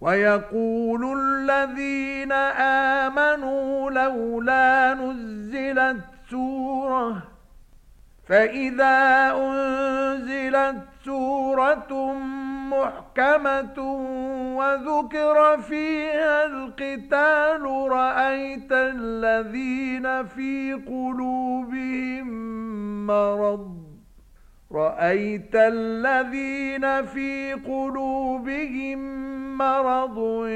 ويقول الذين آمنوا لولا نزلت سورة فإذا أنزلت سورة محكمة وذكر فيها القتال رأيت الذين في قلوبهم مرض رأيت الذين في قلوبهم مرض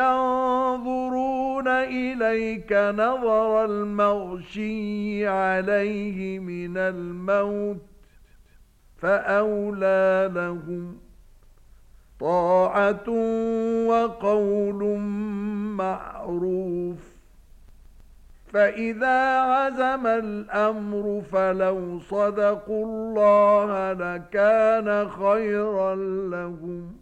ينظرون إليك نظر المغشي عليه من الموت فأولى لهم طاعة وقول معروف فإذا عزم الأمر فلو صدقوا الله لكان خيرا لهم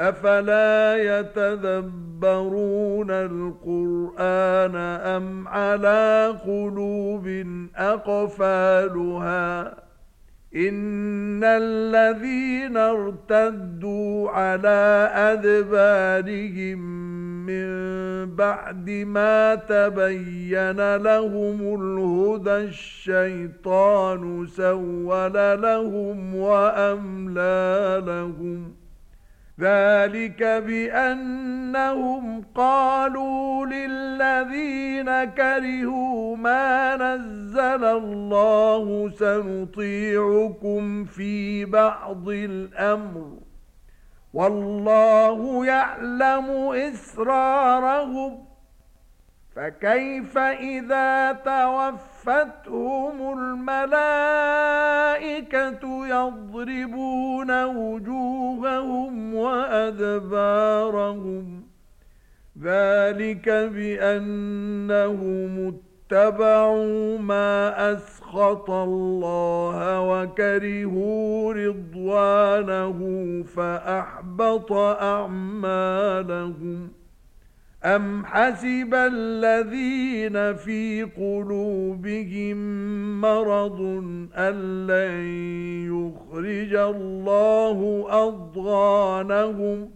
أفلا يتذبرون القرآن أم على قلوب أقفالها إن الذين ارتدوا على أدبارهم من بعد ما تبين لهم الهدى الشيطان سول لهم وأملى لهم ذلك بأنهم قالوا للذين كرهوا ما نزل الله سنطيعكم في بعض الأمر والله يعلم إسرارهم فكيف إذا توفتهم الملائكة يضربون وجوههم وأدبارهم ذلك بأنهم اتبعوا ما أسخط الله وكرهوا رضوانه فأحبط أعمالهم أم حسب الذين في قلوبهم مرض أن لن يخرج الله أضغانهم